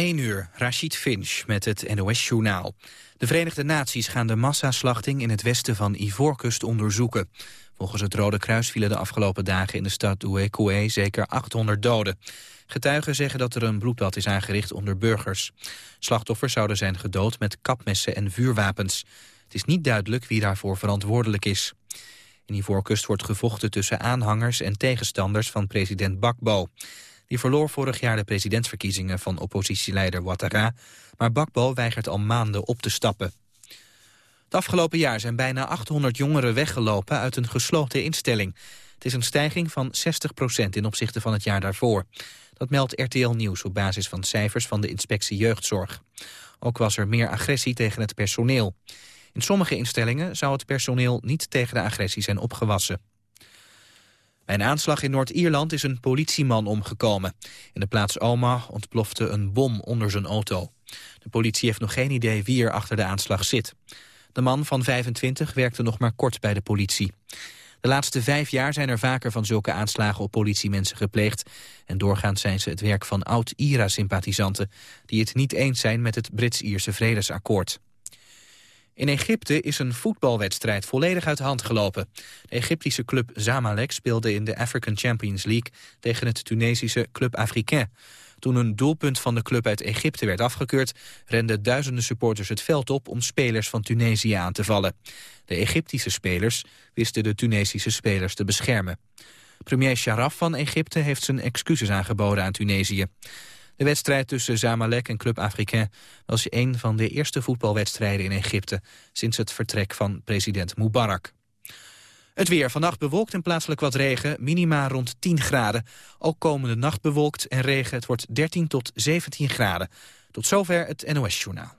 1 uur, Rashid Finch met het NOS-journaal. De Verenigde Naties gaan de massaslachting in het westen van Ivoorkust onderzoeken. Volgens het Rode Kruis vielen de afgelopen dagen in de stad Ouekoué zeker 800 doden. Getuigen zeggen dat er een bloedbad is aangericht onder burgers. Slachtoffers zouden zijn gedood met kapmessen en vuurwapens. Het is niet duidelijk wie daarvoor verantwoordelijk is. In Ivoorkust wordt gevochten tussen aanhangers en tegenstanders van president Bakbo. Die verloor vorig jaar de presidentsverkiezingen van oppositieleider Ouattara, maar Bakbo weigert al maanden op te stappen. Het afgelopen jaar zijn bijna 800 jongeren weggelopen uit een gesloten instelling. Het is een stijging van 60% in opzichte van het jaar daarvoor. Dat meldt RTL Nieuws op basis van cijfers van de inspectie jeugdzorg. Ook was er meer agressie tegen het personeel. In sommige instellingen zou het personeel niet tegen de agressie zijn opgewassen. Bij een aanslag in Noord-Ierland is een politieman omgekomen. In de plaats Alma ontplofte een bom onder zijn auto. De politie heeft nog geen idee wie er achter de aanslag zit. De man van 25 werkte nog maar kort bij de politie. De laatste vijf jaar zijn er vaker van zulke aanslagen op politiemensen gepleegd. En doorgaans zijn ze het werk van oud-IRA-sympathisanten... die het niet eens zijn met het Brits-Ierse vredesakkoord. In Egypte is een voetbalwedstrijd volledig uit de hand gelopen. De Egyptische club Zamalek speelde in de African Champions League... tegen het Tunesische Club Africain. Toen een doelpunt van de club uit Egypte werd afgekeurd... renden duizenden supporters het veld op om spelers van Tunesië aan te vallen. De Egyptische spelers wisten de Tunesische spelers te beschermen. Premier Sharaf van Egypte heeft zijn excuses aangeboden aan Tunesië. De wedstrijd tussen Zamalek en Club Africain was een van de eerste voetbalwedstrijden in Egypte sinds het vertrek van president Mubarak. Het weer. Vannacht bewolkt en plaatselijk wat regen. Minima rond 10 graden. Ook komende nacht bewolkt en regen. Het wordt 13 tot 17 graden. Tot zover het NOS-journaal.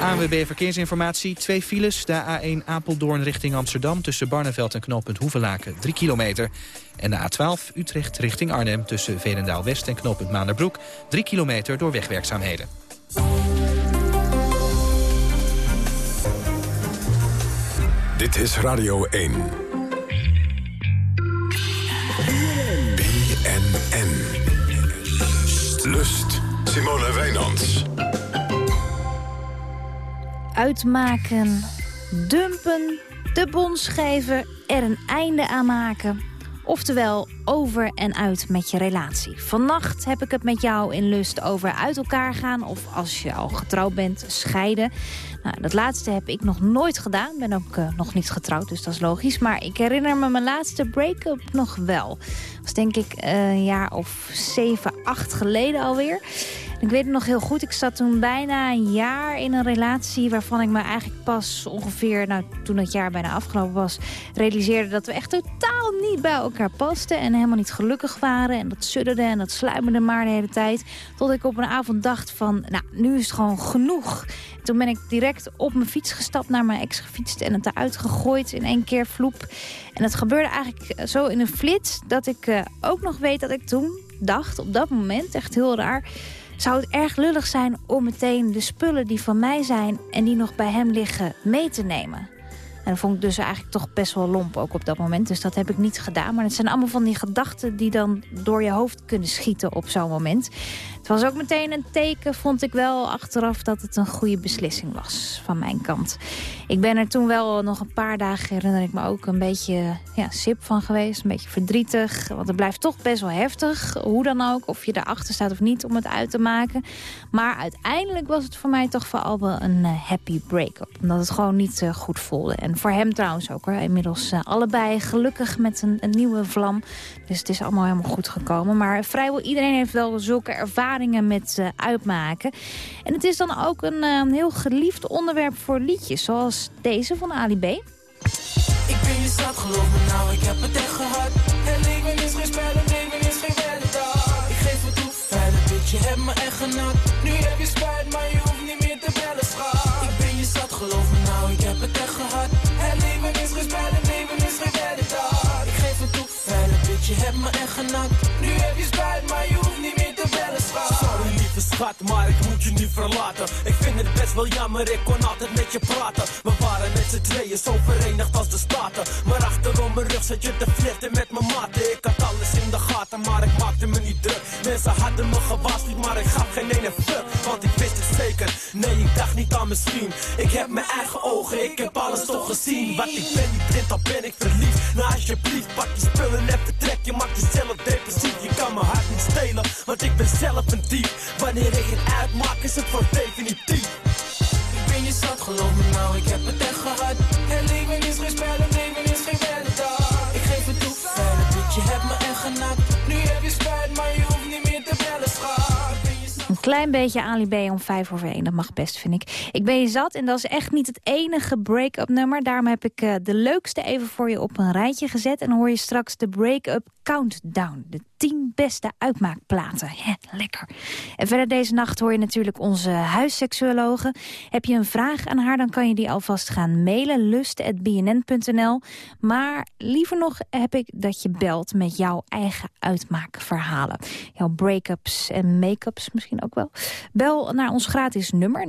ANWB Verkeersinformatie. Twee files. De A1 Apeldoorn richting Amsterdam... tussen Barneveld en knooppunt Hoevelaken, 3 kilometer. En de A12 Utrecht richting Arnhem... tussen Veenendaal-West en knooppunt Maanderbroek... 3 kilometer door wegwerkzaamheden. Dit is Radio 1. BNN. Lust. Simone Wijnands uitmaken, dumpen, de bons geven, er een einde aan maken. Oftewel, over en uit met je relatie. Vannacht heb ik het met jou in lust over uit elkaar gaan... of als je al getrouwd bent, scheiden. Nou, dat laatste heb ik nog nooit gedaan. ben ook uh, nog niet getrouwd, dus dat is logisch. Maar ik herinner me mijn laatste break-up nog wel. Dat was denk ik uh, een jaar of zeven, acht geleden alweer. Ik weet het nog heel goed. Ik zat toen bijna een jaar in een relatie... waarvan ik me eigenlijk pas ongeveer, nou, toen het jaar bijna afgelopen was... realiseerde dat we echt totaal niet bij elkaar pasten... en helemaal niet gelukkig waren. En dat sudderde en dat sluimerde maar de hele tijd. Tot ik op een avond dacht van, nou, nu is het gewoon genoeg. Toen ben ik direct op mijn fiets gestapt, naar mijn ex gefietst... en het eruit gegooid in één keer vloep. En het gebeurde eigenlijk zo in een flits... dat ik uh, ook nog weet dat ik toen dacht, op dat moment, echt heel raar zou het erg lullig zijn om meteen de spullen die van mij zijn... en die nog bij hem liggen mee te nemen. En dat vond ik dus eigenlijk toch best wel lomp ook op dat moment. Dus dat heb ik niet gedaan. Maar het zijn allemaal van die gedachten die dan door je hoofd kunnen schieten op zo'n moment. Het was ook meteen een teken, vond ik wel achteraf, dat het een goede beslissing was van mijn kant. Ik ben er toen wel nog een paar dagen, herinner ik me ook, een beetje ja, sip van geweest. Een beetje verdrietig, want het blijft toch best wel heftig. Hoe dan ook, of je erachter staat of niet om het uit te maken. Maar uiteindelijk was het voor mij toch vooral wel een uh, happy break-up. Omdat het gewoon niet uh, goed voelde. En voor hem trouwens ook. Inmiddels uh, allebei gelukkig met een, een nieuwe vlam. Dus het is allemaal helemaal goed gekomen. Maar vrijwel iedereen heeft wel zulke ervaringen met uh, uitmaken. En het is dan ook een uh, heel geliefd onderwerp voor liedjes, zoals deze van Ali B. Ik ben je stad, geloof me nou, ik heb het echt gehad. Het leven is geen spel, het leven is geen. Ik geef het toe, verder, bitch, je hebt me echt genakt. Nu heb je spijt, maar je hoeft niet meer te bellen, schat. Ik ben je stad, geloof me nou, ik heb het echt gehad. Het leven is geen spel, het leven is geen. Ik geef het toe, verder, bitch, je hebt me echt genakt. Nu heb je spijt, maar je hoeft niet meer schat. maar ik moet je nu verlaten. Ik vind het best wel jammer, ik kon altijd met je praten. We waren met z'n tweeën zo verenigd als de Staten. Maar achterom mijn rug zat je te flirten met mijn maten. Ik had alles in de gaten, maar ik maakte me niet druk. Mensen hadden me gewaarschuwd, maar ik gaf geen ene fuck Want ik wist het zeker, nee ik dacht niet aan misschien. Ik heb mijn eigen ogen, ik heb alles toch gezien. Wat ik ben niet blind, dan ben ik verliefd. Nou alsjeblieft, pak je spullen en vertrek Je. Maakt jezelf depressief, je kan mijn hart niet stelen Want ik ben zelf een dief Wanneer ik het uitmaak is het voor definitief. Ik ben je zat, geloof me nou, ik heb het echt gehad klein beetje Ali B om vijf over één. Dat mag best, vind ik. Ik ben je zat en dat is echt niet het enige break-up nummer. Daarom heb ik uh, de leukste even voor je op een rijtje gezet. En hoor je straks de break-up countdown. De 10 beste uitmaakplaten. lekker. En verder deze nacht hoor je natuurlijk onze huisseksuologe. Heb je een vraag aan haar, dan kan je die alvast gaan mailen. lust.bnn.nl Maar liever nog heb ik dat je belt met jouw eigen uitmaakverhalen. Jouw break-ups en make-ups misschien ook wel. Bel naar ons gratis nummer 0800-1121.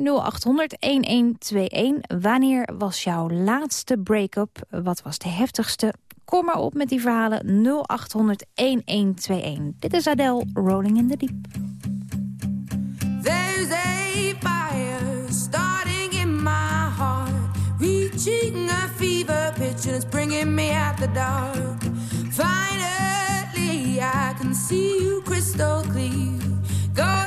Wanneer was jouw laatste break-up? Wat was de heftigste? Kom maar op met die verhalen 0800 1121. Dit is Adele, Rolling in the Deep. There's a fire starting in my heart Reaching a fever pitch and it's bringing me out the dark Finally I can see you crystal clear Go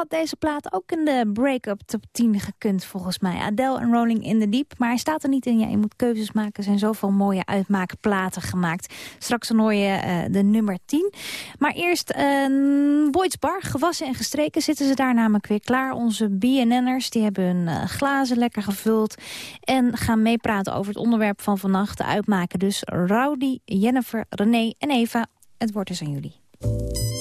had deze plaat ook in de break-up top 10 gekund volgens mij. Adele en Rolling in the Deep. Maar hij staat er niet in. Ja, je moet keuzes maken. Er zijn zoveel mooie uitmaakplaten gemaakt. Straks dan hoor je uh, de nummer 10. Maar eerst uh, Boyd's Bar. Gewassen en gestreken zitten ze daar namelijk weer klaar. Onze BNN'ers die hebben hun uh, glazen lekker gevuld. En gaan meepraten over het onderwerp van vannacht. Uitmaken dus Rowdy, Jennifer, René en Eva. Het woord is aan jullie.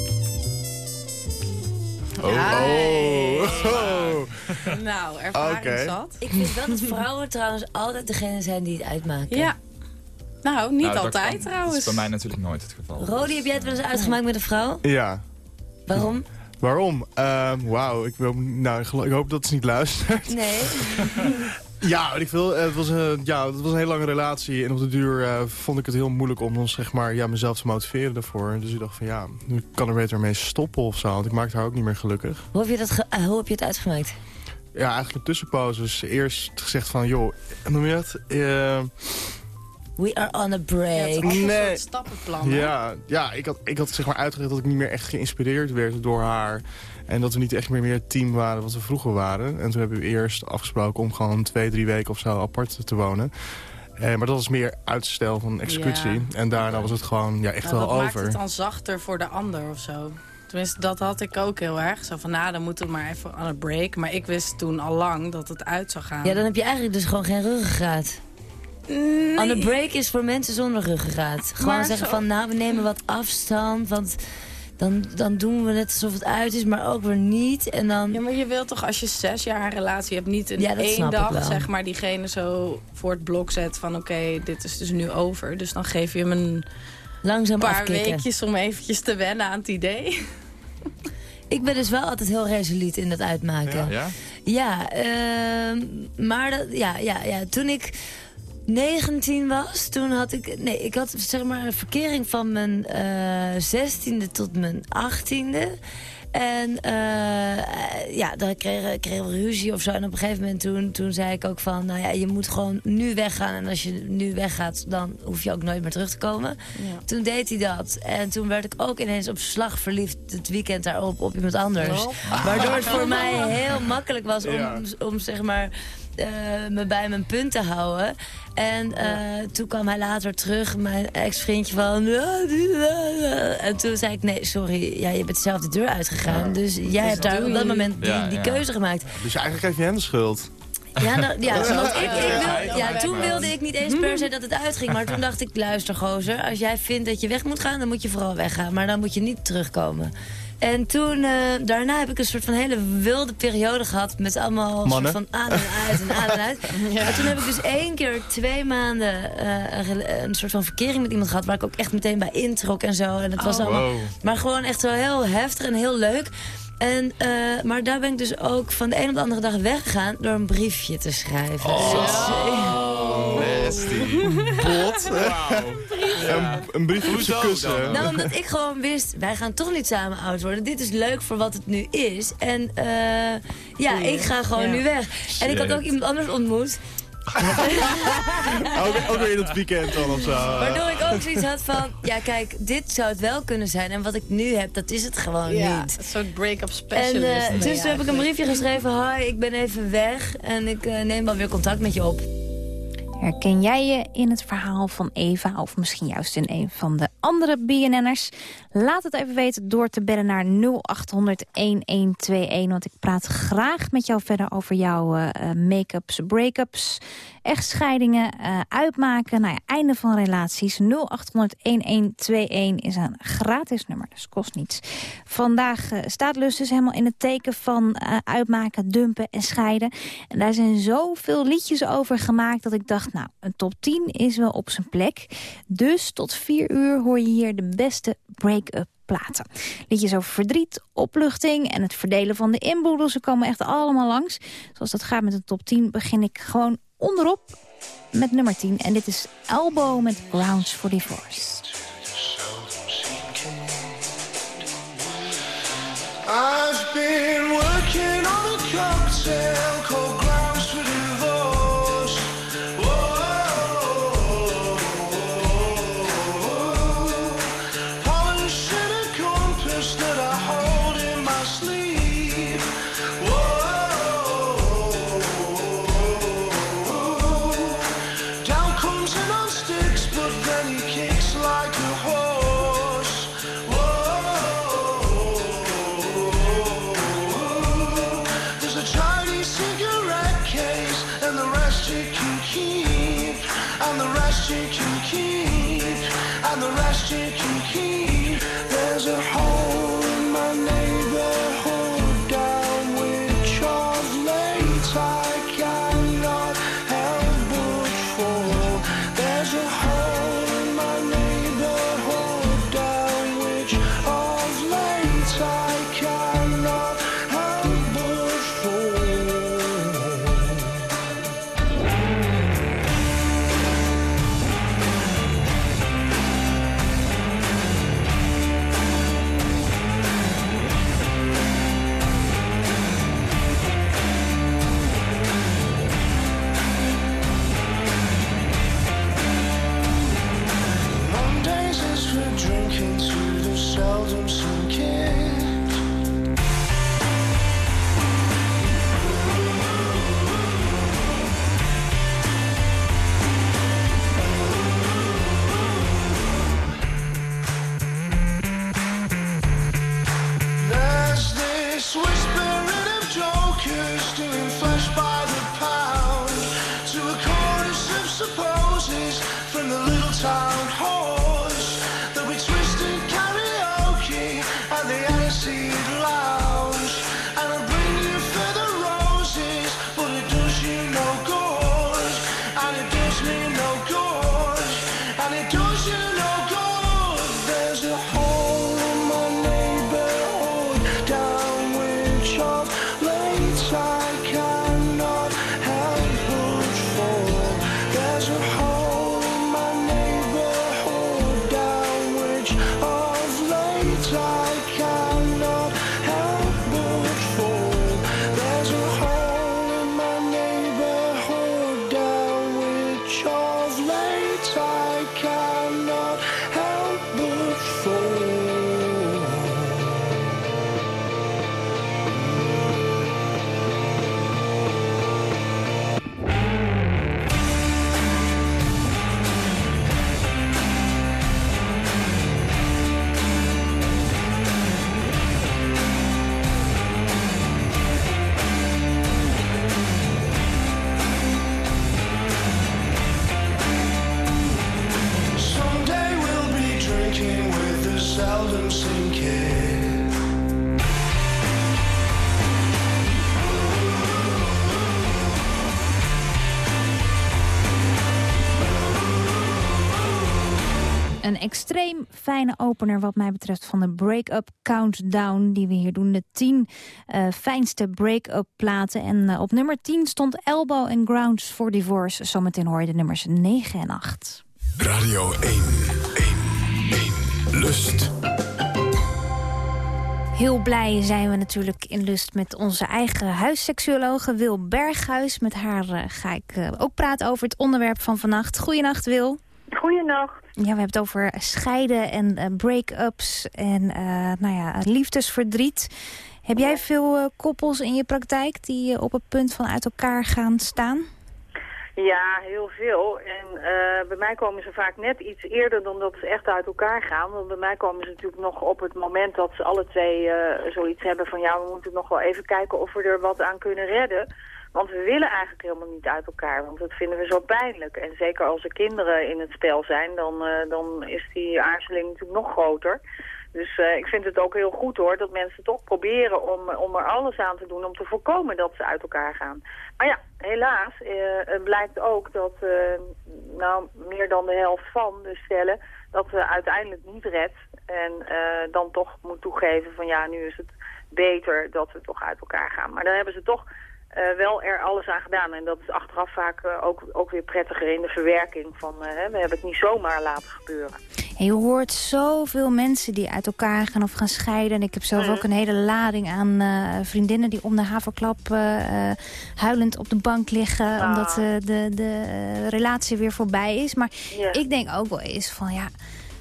Oh. oh. Nou, ervaring Oké. zat. Ik vind wel dat vrouwen trouwens altijd degene zijn die het uitmaken. Ja. Nou, niet Nou, dat altijd kan- trouwens. Dat is bij mij natuurlijk nooit het geval. Rodi, heb jij het wel eens uitgemaakt met een vrouw? Ja. Waarom? Waarom? Ehm, Wauw, ik, wil- nou, ik hoop dat ze niet luistert. Nee. Ja, ik veel. Eh, Het was, een, ja, het was een hele lange relatie. En op de duur eh, vond ik het heel moeilijk om dan, zeg maar, ja, mezelf te motiveren daarvoor. Dus ik dacht van ja, ik kan er beter mee stoppen of zo. Want ik maakte haar ook niet meer gelukkig. Hoe heb je, dat ge- eh, hoe heb je het uitgemaakt? Ja, eigenlijk tussenposes. Eerst gezegd van, joh, noem je het? Eh, We are on a Ja, break. een Nee. stappenplan. Ja, ja ik, had, ik had zeg maar uitgelegd dat ik niet meer echt geïnspireerd werd door haar. En dat we niet echt meer meer het team waren wat we vroeger waren. En toen hebben we eerst afgesproken om gewoon twee, drie weken of zo apart te wonen. Eh, maar dat was meer uitstel van executie. Ja. En daarna was het gewoon ja, echt Nou, wel dat maakt over. het dan zachter voor de ander of zo. Tenminste, dat had ik ook heel erg. Zo van, nou, dan moeten we maar even aan een break. Maar ik wist toen al lang dat het uit zou gaan. Ja, dan heb je eigenlijk dus gewoon geen ruggengraat. Nee. On a break is voor mensen zonder ruggengraat. Gewoon Maar zeggen zo- van, nou, we nemen wat afstand, want dan, dan doen we het alsof het uit is, maar ook weer niet. En dan... Ja, maar je wilt toch als je zes jaar een relatie hebt... niet in Ja, één dag zeg maar, diegene zo voor het blok zet van... oké, dit is dus nu over. Dus dan geef je hem een Langzaam paar afkicken. weekjes om eventjes te wennen aan het idee. Ik ben dus wel altijd heel resoluut in dat uitmaken. Ja. Ja, ehm, maar dat, ja, ja, ja, toen ik 19 was, toen had ik... Nee, ik had zeg maar een verkering van mijn eh 16e tot mijn 18e. En eh, ja, dan kregen, kregen we ruzie of zo. En op een gegeven moment toen, toen zei ik ook van... nou ja, je moet gewoon nu weggaan. En als je nu weggaat, dan hoef je ook nooit meer terug te komen. Toen deed hij dat. En toen werd ik ook ineens op slag verliefd het weekend daarop op iemand anders. Waardoor het voor mij heel makkelijk was om, Ja. om zeg maar... eh, me bij mijn punt te houden. En eh, toen kwam hij later terug, mijn ex-vriendje van... En toen zei ik, nee, sorry, ja, je bent zelf de deur uitgegaan. Dus jij hebt daar op dat moment die, Ja, die ja. keuze gemaakt. Dus eigenlijk geef je hem de schuld. Ja, nou, ja, want ik, wil, ja, toen wilde ik niet eens per se dat het uitging. Maar toen dacht ik, luister gozer, als jij vindt dat je weg moet gaan... dan moet je vooral weggaan, maar dan moet je niet terugkomen. En toen, eh, daarna heb ik een soort van hele wilde periode gehad... met allemaal soort Mannen. van aan en uit en aan en uit. En toen heb ik dus één keer twee maanden eh, een, soort van verkering met iemand gehad... waar ik ook echt meteen bij introk en zo. En het was allemaal... Wow. Maar gewoon echt wel heel heftig en heel leuk. En, eh, maar daar ben ik dus ook van de een op de andere dag weggegaan... door een briefje te schrijven. Nasty. Bot. Een, een briefje kussen. Nou, omdat ik gewoon wist, wij gaan toch niet samen oud worden. Dit is leuk voor wat het nu is. En eh, ja, ik ga gewoon Ja. nu weg. En ik had ook iemand anders ontmoet. ook, ook weer in het weekend dan of zo. Waardoor ik ook zoiets had van, ja kijk, dit zou het wel kunnen zijn. En wat ik nu heb, dat is het gewoon Ja, niet. een soort break-up En specialist. eh, ben je dus toen heb ik een briefje geschreven. Hi, ik ben even weg. En ik eh, neem wel weer contact met je op. Herken jij je in het verhaal van Eva of misschien juist in een van de andere BNN'ers? Laat het even weten door te bellen naar 0800-1121. Want ik praat graag met jou verder over jouw eh, make-ups, break-ups, echtscheidingen, eh, uitmaken, nou ja, einde van relaties. 0800-1121 is een gratis nummer, dus kost niets. Vandaag eh, staat Lus dus helemaal in het teken van eh, uitmaken, dumpen en scheiden. En daar zijn zoveel liedjes over gemaakt dat ik dacht, nou, een top 10 is wel op zijn plek. Dus tot 4 uur hoor je hier de beste break-up platen. Liedjes over verdriet, opluchting en het verdelen van de inboedel. Ze komen echt allemaal langs. Zoals dat gaat met de top 10 begin ik gewoon onderop met nummer 10. En dit is Elbow met Grounds for Divorce. I've been working on a cocktail called extreem fijne opener wat mij betreft van de Break-Up Countdown... die we hier doen, de tien eh, fijnste break-up platen. En eh, op nummer 10 stond Elbow and Grounds for Divorce. Zometeen hoor je de nummers 9 en 8. Radio 1, 1, 1. Lust. Heel blij zijn we natuurlijk in Lust met onze eigen huisseksuologe Wil Berghuis. Met haar eh, ga ik ook praten over het onderwerp van vannacht. Goedenacht Wil. Goeienacht. Ja, we hebben het over scheiden en eh, break-ups en eh, nou ja, liefdesverdriet. Heb jij veel eh, koppels in je praktijk die op het punt van uit elkaar gaan staan? Ja, heel veel. En bij mij komen ze vaak net iets eerder dan dat ze echt uit elkaar gaan. Want bij mij komen ze natuurlijk nog op het moment dat ze alle twee zoiets hebben van... ja, we moeten nog wel even kijken of we er wat aan kunnen redden. Want we willen eigenlijk helemaal niet uit elkaar, want dat vinden we zo pijnlijk. En zeker als er kinderen in het spel zijn, dan, eh, dan is die aarzeling natuurlijk nog groter. Dus eh, ik vind het ook heel goed hoor, dat mensen toch proberen om, om er alles aan te doen om te voorkomen dat ze uit elkaar gaan. Maar ja, helaas het blijkt ook dat nou, meer dan de helft van de stellen dat ze uiteindelijk niet redt. En dan toch moet toegeven van ja, nu is het beter dat we toch uit elkaar gaan. Maar dan hebben ze toch eh, wel er alles aan gedaan. En dat is achteraf vaak eh, ook, ook weer prettiger in de verwerking van... eh, we hebben het niet zomaar laten gebeuren. En je hoort zoveel mensen die uit elkaar gaan of gaan scheiden. En ik heb zelf Mhm. ook een hele lading aan vriendinnen die om de haverklap huilend op de bank liggen. Ah. Omdat de, de relatie weer voorbij is. Maar ik denk ook wel eens van ja,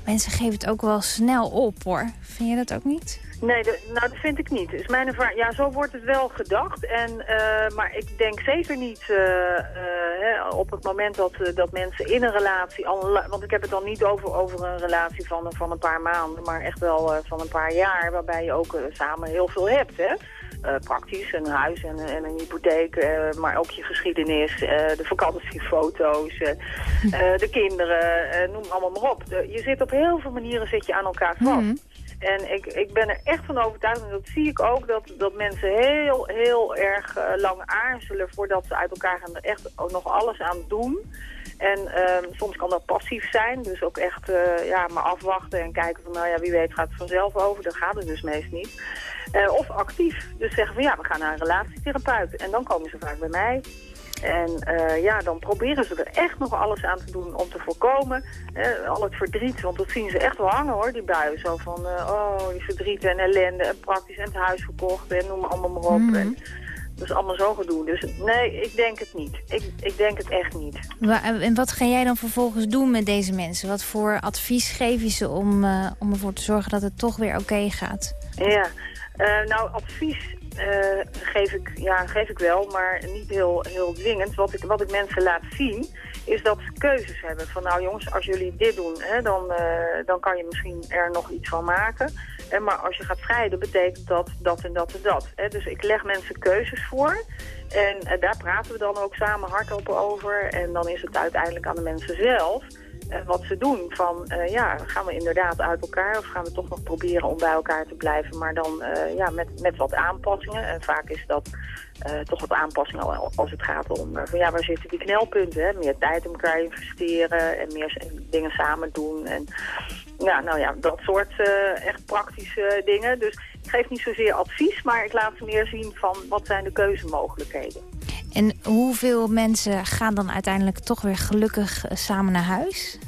mensen geven het ook wel snel op hoor. Vind je dat ook niet? Nee, nou dat vind ik niet. Is mijn ervaring. Ja, zo wordt het wel gedacht. En, eh, maar ik denk zeker niet eh, eh, op het moment dat, dat mensen in een relatie... Al, want ik heb het dan niet over, over een relatie van, van een paar maanden... maar echt wel van een paar jaar... waarbij je ook samen heel veel hebt. Hè? Eh, praktisch, een huis en, en een hypotheek, eh, maar ook je geschiedenis, eh, de vakantiefoto's, de kinderen, noem allemaal maar op. De- je zit op heel veel manieren zit je aan elkaar vast. Mhm. En ik, ik ben er echt van overtuigd, en dat zie ik ook, dat, dat mensen heel, heel erg lang aarzelen voordat ze uit elkaar gaan er echt ook nog alles aan doen. En ehm, soms kan dat passief zijn, dus ook echt ja, maar afwachten en kijken van, nou ja, wie weet gaat het vanzelf over. Dat gaat het dus meest niet. Eh, of actief, dus zeggen van ja, we gaan naar een relatietherapeut. En dan komen ze vaak bij mij. En eh, ja, dan proberen ze er echt nog alles aan te doen om te voorkomen. eh, al het verdriet, want dat zien ze echt wel hangen hoor, die buien. Zo van, oh, die verdriet en ellende en praktisch en het huis verkocht en noem maar allemaal maar op. Mhm. En dat is allemaal zo gedoe. Dus nee, ik denk het niet. Ik, ik denk het echt niet. En wat ga jij dan vervolgens doen met deze mensen? Wat voor advies geef je ze om, om ervoor te zorgen dat het toch weer oké gaat? Ja, Eh, nou advies eh, geef, ik, ja, geef ik wel, maar niet heel, heel dwingend. Wat ik, wat ik mensen laat zien, is dat ze keuzes hebben. Van nou jongens, als jullie dit doen, hè, dan, eh, dan kan je misschien er nog iets van maken. Eh, maar als je gaat scheiden, betekent dat dat en dat en dat. Hè. Dus ik leg mensen keuzes voor. En daar praten we dan ook samen hardop over. En dan is het uiteindelijk aan de mensen zelf wat ze doen. Van eh, ja, gaan we inderdaad uit elkaar of gaan we toch nog proberen om bij elkaar te blijven. Maar dan eh, ja, met, met wat aanpassingen. En vaak is dat eh, toch wat aanpassingen al- als het gaat om eh, van ja, waar zitten die knelpunten. Meer tijd in elkaar investeren en meer dingen samen doen. En ja, nou ja, dat soort eh, echt praktische dingen. Dus ik geef niet zozeer advies, maar ik laat ze meer zien van wat zijn de keuzemogelijkheden. En hoeveel mensen gaan dan uiteindelijk toch weer gelukkig eh, samen naar huis?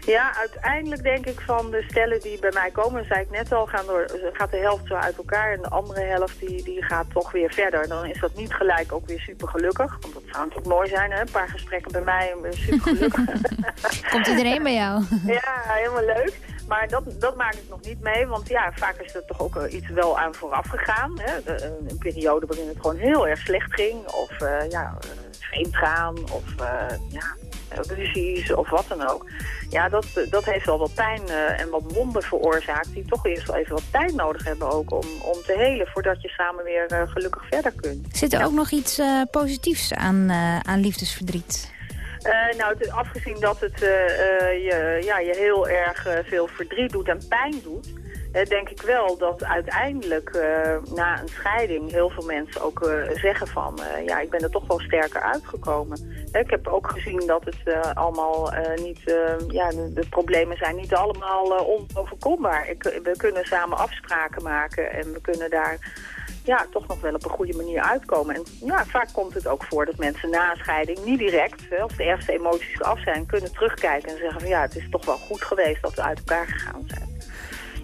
Ja, uiteindelijk denk ik van de stellen die bij mij komen, zei ik net al, gaan door, gaat de helft zo uit elkaar en de andere helft die, die gaat toch weer verder. Dan is dat niet gelijk ook weer super gelukkig, want dat zou natuurlijk mooi zijn, hè? een paar gesprekken bij mij en weer super gelukkig. Komt iedereen bij jou? ja, helemaal leuk. Maar dat, dat maak ik nog niet mee, want ja, vaak is er toch ook iets wel aan vooraf gegaan. Hè? Een periode waarin het gewoon heel erg slecht ging, of eh ja, eh, vreemd gaan, of eh, ja, ruzies, of wat dan ook. Ja, dat, dat heeft wel wat pijn en wat wonden veroorzaakt, die toch eerst wel even wat tijd nodig hebben ook om, om te helen, voordat je samen weer gelukkig verder kunt. Zit er ook nog iets positiefs aan, aan liefdesverdriet? Eh, nou, het- afgezien dat het eh, eh, je, ja, je heel erg veel verdriet doet en pijn doet... denk ik wel dat uiteindelijk na een scheiding heel veel mensen ook zeggen van... ja, ik ben er toch wel sterker uitgekomen. Ik heb ook gezien dat het allemaal niet... ja, de, problemen zijn niet allemaal onoverkombaar. Ik, we kunnen samen afspraken maken en we kunnen daar ja, toch nog wel op een goede manier uitkomen. En ja, vaak komt het ook voor dat mensen na een scheiding niet direct, als de eerste emoties af zijn, kunnen terugkijken en zeggen van ja, het is toch wel goed geweest dat we uit elkaar gegaan zijn.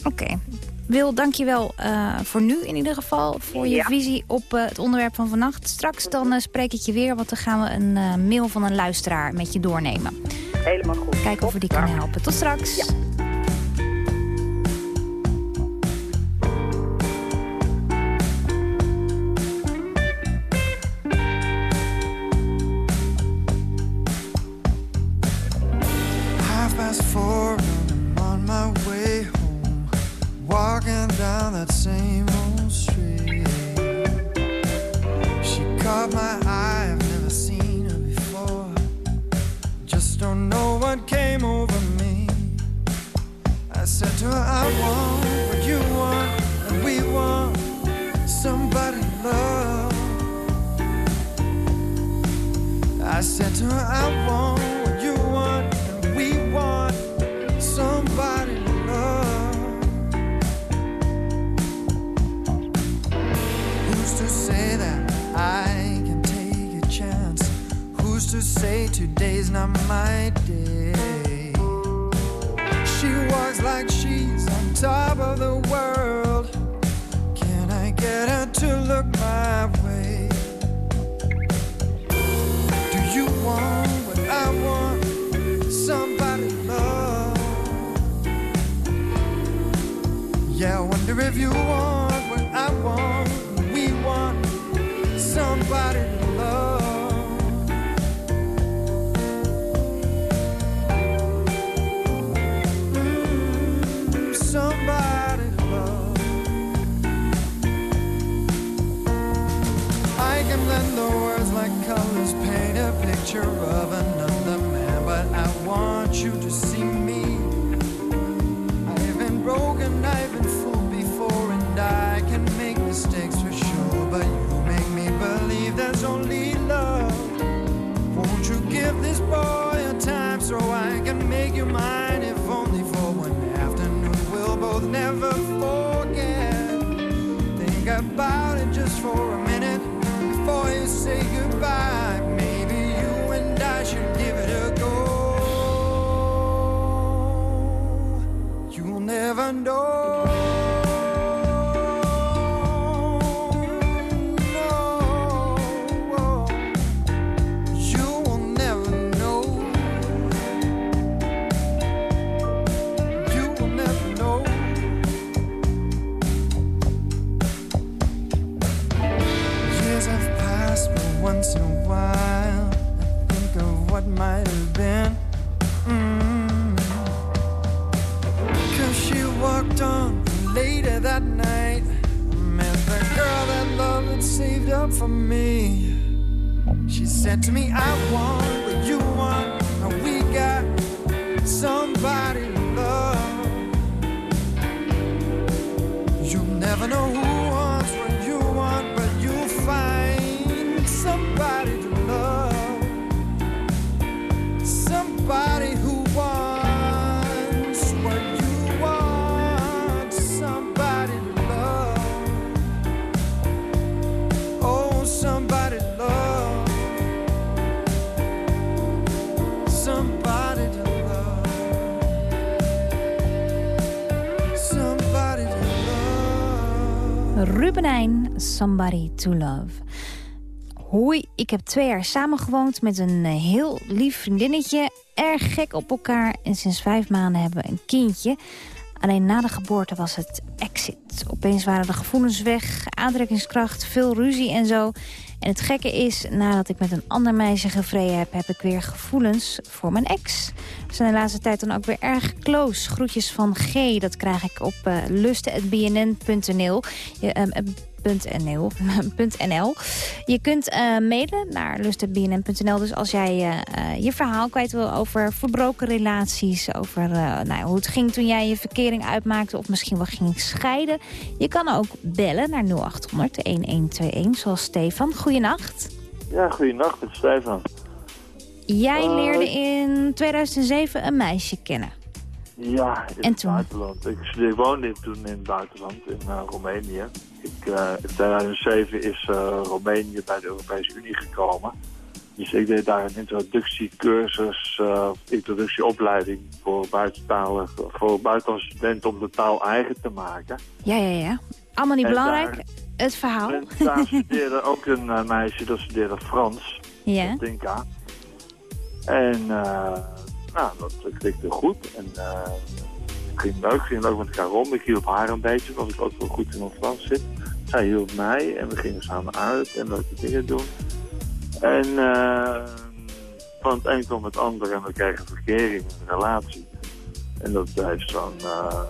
Oké. Wil, dank je wel eh, voor nu in ieder geval. Voor je Ja. visie op eh, het onderwerp van vannacht. Straks dan eh, spreek ik je weer, want dan gaan we een mail van een luisteraar met je doornemen. Helemaal goed. Kijken of we die kunnen helpen. Tot straks. Ja. That same old street. She caught my eye, I've never seen her before. Just don't know what came over me. I said to her, I want what you want, and we want somebody love. I said to her, I want today's not my day? She walks like she's on top of the world. Can I get her to look my way? Do you want what I want? Somebody love. Yeah, I wonder if you want what I want. We want somebody once in a while I think of what might have been. Mm. That night. I met the girl that love had saved up for me. She said to me, I want what you want, and we got somebody to love. You'll never know who Rubenijn, Somebody to Love. Hoi, ik heb twee jaar samengewoond met een eh, heel lief vriendinnetje. Erg gek op elkaar en sinds vijf maanden hebben we een kindje. Alleen na de geboorte was het exit. Opeens waren de gevoelens weg, aantrekkingskracht, veel ruzie en zo. En het gekke is, nadat ik met een ander meisje gevreden heb... heb ik weer gevoelens voor mijn ex. We zijn de laatste tijd dan ook weer erg close. Groetjes van G, dat krijg ik op uh, lusten.bnn.nl. Je, eh, .nl. Je kunt uh, mailen naar lust.bnn.nl. Dus als jij uh, je verhaal kwijt wil over verbroken relaties... over uh, nou, hoe het ging toen jij je verkering uitmaakte... of misschien wel ging scheiden... je kan ook bellen naar 0800-1121, zoals Stefan. Goeienacht. Ja, goeienacht, het is Stefan. Jij leerde in 2007 een meisje kennen. Ja, in en het toen? buitenland. Ik, woonde toen in het buitenland, in Roemenië. Ik, uh, in 2007 is uh, Roemenië bij de Europese Unie gekomen. Dus ik deed daar een introductiecursus, introductieopleiding voor buitentalen, voor buitenlandse studenten om de taal eigen te maken. Ja, ja, ja. Allemaal niet en belangrijk, daar, het verhaal. En daar studeerde ook een meisje, dat studeerde Frans, ja. En nou, dat klikte goed. En ging leuk, ging leuk met elkaar om. Ik hielp haar een beetje, omdat ik ook wel goed in Frans zit. Zij hielp mij en we gingen samen uit en leuke dingen doen. En uh, van het een kwam het ander en we kregen verkering, een relatie. En dat heeft zo'n uh,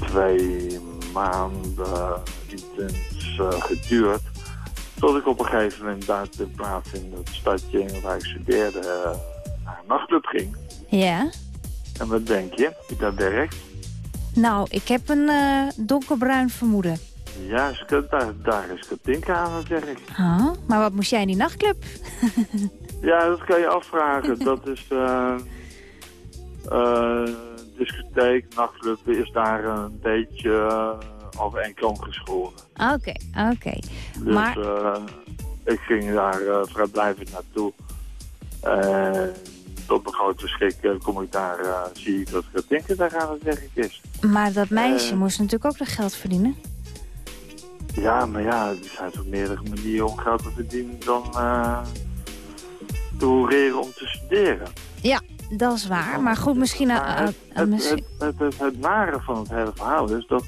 twee maanden intens uh, geduurd. Tot ik op een gegeven moment daar te plaats in het stadje waar ik studeerde naar een nachtclub ging. Ja. En wat denk je? Daar werkt? Nou, ik heb een uh, donkerbruin vermoeden. Ja, daar, daar is Katinka aan het werk. Ah, maar wat moest jij in die nachtclub? ja, dat kan je afvragen. dat is... Uh, uh, discotheek, nachtclub is daar een beetje uh, over één geschoren. Oké, okay, oké. Okay. Dus maar... ik ging daar vrijblijvend naartoe. Op een grote schrik kom ik daar, uh, zie ik dat Katinka daar aan het werk is. Maar dat meisje uh, moest natuurlijk ook nog geld verdienen. Ja, maar ja, er zijn toch meerdere manieren om geld te verdienen dan te horeren om te studeren. Ja, dat is waar. Maar goed, misschien... Het, het, het, het, het, het nare van het hele verhaal is dat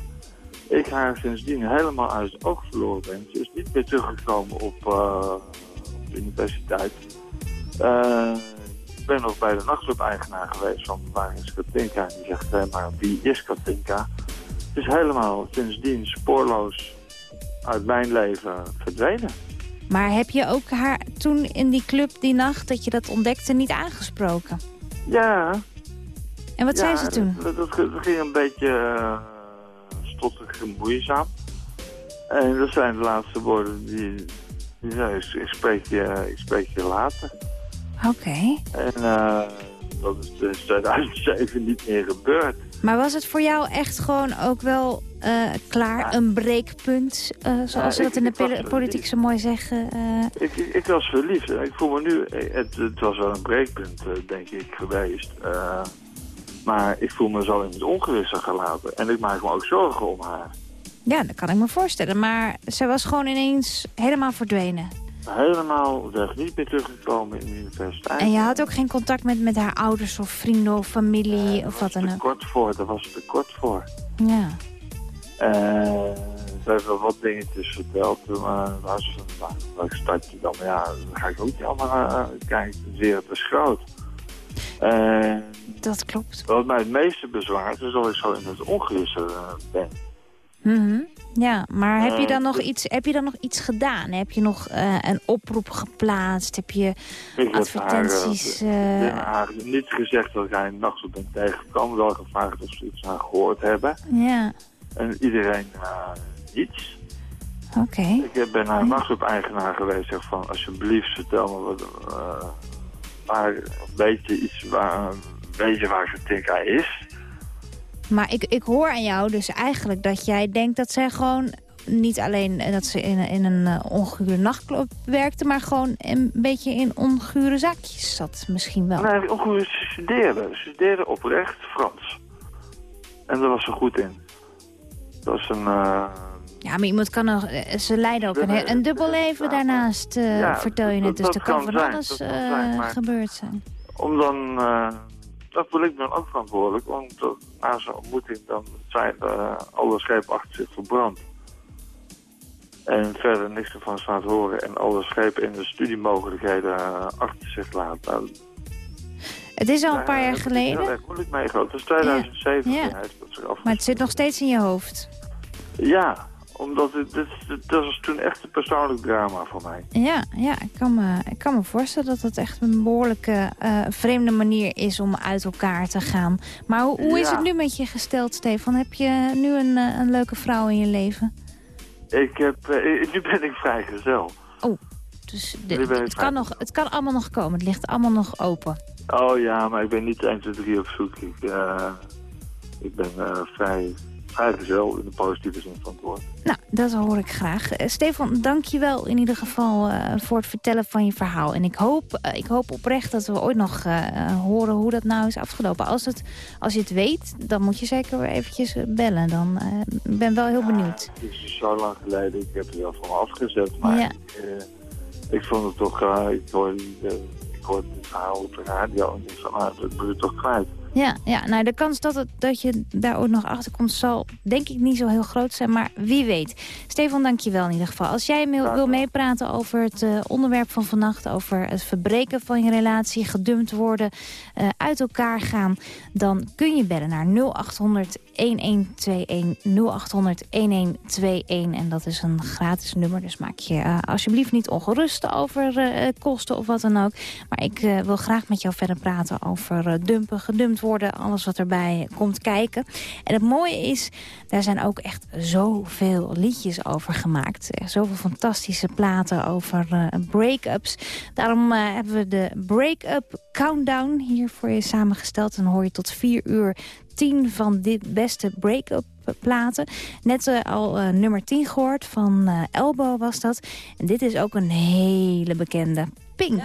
ik haar sindsdien helemaal uit het oog verloren ben. Ze is niet meer teruggekomen op, op de universiteit. Ik ben nog bij de nachtclub-eigenaar geweest van waar is Katinka? En die zegt, maar wie is Katinka? Het is helemaal sindsdien spoorloos uit mijn leven verdwenen. Maar heb je ook haar toen in die club die nacht dat je dat ontdekte niet aangesproken? Ja. En wat ja, zei ze toen? Dat, dat, dat ging een beetje uh, stotterig en moeizaam. En dat zijn de laatste woorden die, die zei, ik, ik, spreek je, ik spreek je later. Oké. En uh, dat is in 2007 niet meer gebeurd. Maar was het voor jou echt gewoon ook wel uh, klaar, een breekpunt, uh, zoals ja, ze dat in de politiek zo mooi zeggen? Ik, ik, ik, was verliefd. Ik voel me nu, het, het was wel een breekpunt, denk ik, geweest. maar ik voel me zo in het ongewisse gelaten. En ik maak me ook zorgen om haar. Ja, dat kan ik me voorstellen. Maar ze was gewoon ineens helemaal verdwenen. Helemaal weg, niet meer teruggekomen in de universiteit. En je had ook geen contact met, met haar ouders of vrienden of familie uh, of wat dan ook? kort voor, daar was te kort voor. Ja. Uh, ze heeft wel wat dingetjes verteld. Toen uh, was ze van, nou, ik start je dan? Maar ja, dan ga ik ook niet allemaal uh, kijken. Zeer het is groot. dat klopt. Wat mij het meeste bezwaart is dat ik zo in het ongewisse ben. Mm -hmm. Ja, maar heb je dan nog iets, heb je dan nog iets gedaan? Heb je nog uh, een oproep geplaatst? Heb je ik advertenties... Heb haar, uh... niet gezegd dat ik haar nachts ben tegengekomen. Wel gevraagd of ze iets aan gehoord hebben. Ja. En iedereen niets. Oké. Okay. Ik ben haar nachts op eigenaar geweest. Zeg van, alsjeblieft, vertel me wat... waar, weet je iets waar, weet je waar hij is? Maar ik, ik hoor aan jou dus eigenlijk dat jij denkt dat zij gewoon... niet alleen dat ze in, in een uh, ongure nachtclub werkte... maar gewoon een beetje in ongure zakjes zat misschien wel. Nee, ongure. Ze studeerde oprecht Frans. En daar was ze goed in. Dat was een... Uh... Ja, maar iemand kan nog... Ze leiden ook een, een dubbel leven daarnaast, uh, ja, vertel je net. Dus er kan van alles zijn, gebeurd zijn. Om dan dat voel ik dan ook verantwoordelijk. Want uh, na zo'n ontmoeting dan zijn uh, alle schepen achter zich verbrand. En verder niks ervan staat horen. En alle schepen in de studiemogelijkheden uh, achter zich laten. Nou, het is al een paar jaar geleden. Heel erg moeilijk meegroot. Het is 2007 ja. ja. Maar het zit nog steeds in je hoofd. Ja, omdat het, dit, dit, dat was toen echt een persoonlijk drama voor mij. Ja, ja ik, kan me, ik kan me voorstellen dat het echt een behoorlijke uh, vreemde manier is om uit elkaar te gaan. Maar hoe, hoe is Ja. het nu met je gesteld, Stefan? Heb je nu een, eh, een leuke vrouw in je leven? Ik heb, eh, nu ben ik vrijgezel. Oh, dus de- het, kan nog, het kan allemaal nog komen. Het ligt allemaal nog open. Oh ja, maar ik ben niet 1, 2, 3 op zoek. Ik, eh, ik ben eh, vrij, vrijgezel in de positieve zin van het woord. Nou, dat hoor ik graag. Eh, Stefan, dank je wel in ieder geval eh, voor het vertellen van je verhaal. En ik hoop, eh, ik hoop oprecht dat we ooit nog horen hoe dat nou is afgelopen. Als, het, als je het weet, dan moet je zeker weer eventjes bellen. Dan ik ben wel heel benieuwd. Het is dus zo lang geleden, ik heb het wel van afgezet. Maar Ja. ik, ik vond het toch, ik hoorde, ik hoorde het verhaal op de radio en ik van, ah, dat moet je toch kwijt. Ja, ja nou, de kans dat, het, dat je daar ooit nog achter komt... zal denk ik niet zo heel groot zijn, maar wie weet. Stefan, dank je wel in ieder geval. Als jij wil, wil meepraten over het eh, onderwerp van vannacht... over het verbreken van je relatie, gedumpt worden, eh, uit elkaar gaan... dan kun je bellen naar 0800 1121 0800 1121. En dat is een gratis nummer, dus maak je eh, alsjeblieft niet ongerust over kosten of wat dan ook. Maar ik wil graag met jou verder praten over dumpen, gedumpt worden, alles wat erbij komt kijken. En het mooie is, daar zijn ook echt zoveel liedjes over gemaakt. Zoveel fantastische platen over eh, break-ups. Daarom eh, hebben we de break-up countdown hier voor je samengesteld. Dan hoor je tot vier uur 10 van dit beste break-up platen. Net eh, al nummer 10 gehoord, van eh, Elbow was dat. En dit is ook een hele bekende, Pink.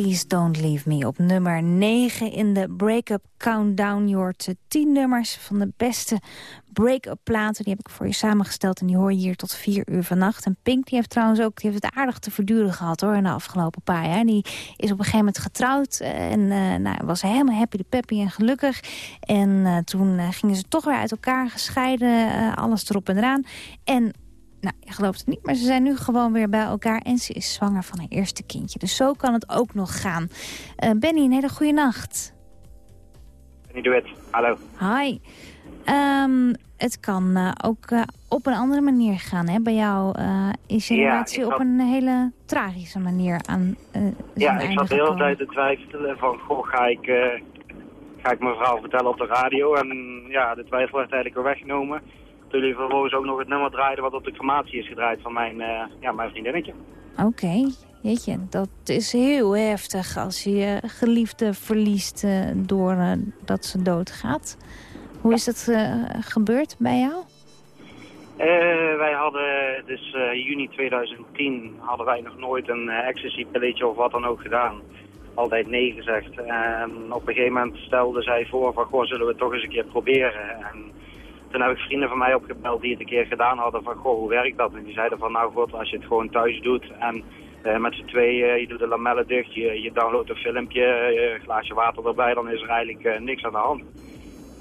Please Don't Leave Me op nummer 9 in de Breakup Countdown. Je hoort 10 nummers van de beste break-up platen. Die heb ik voor je samengesteld en die hoor je hier tot 4 uur vannacht. En Pink die heeft trouwens ook die heeft het aardig te verduren gehad hoor in de afgelopen paar jaar. Die is op een gegeven moment getrouwd en eh, nou, was helemaal happy de peppy en gelukkig. En eh, toen eh, gingen ze toch weer uit elkaar gescheiden, eh, alles erop en eraan. En nou, je gelooft het niet, maar ze zijn nu gewoon weer bij elkaar... en ze is zwanger van haar eerste kindje. Dus zo kan het ook nog gaan. Eh, Benny, een hele goede nacht. Benny Wit, hallo. Hi. Ehm, het kan eh, ook eh, op een andere manier gaan. Hè? Bij jou is je Ja, relatie op een hele tragische manier aan Ja, ik zat de hele tijd te twijfelen van, goh, ga ik, ga ik mijn verhaal vertellen op de radio? En ja, de twijfel werd eigenlijk weer weggenomen. Toen jullie vervolgens ook nog het nummer draaiden wat op de crematie is gedraaid van mijn, eh, ja, mijn vriendinnetje. Oké, jeetje, dat is heel heftig als je je geliefde verliest uh, doordat uh, ze doodgaat. Hoe is dat gebeurd bij jou? Wij hadden dus juni 2010 hadden wij nog nooit een ecstasy-pilletje of wat dan ook gedaan. Altijd nee gezegd. En op een gegeven moment stelde zij voor van, goh, zullen we het toch eens een keer proberen. En toen heb ik vrienden van mij opgebeld die het een keer gedaan hadden van, goh, hoe werkt dat? En die zeiden van, nou goed, als je het gewoon thuis doet en met z'n tweeën, je doet de lamellen dicht, je, je downloadt een filmpje, een glaasje water erbij, dan is er eigenlijk niks aan de hand.